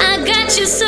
I got you so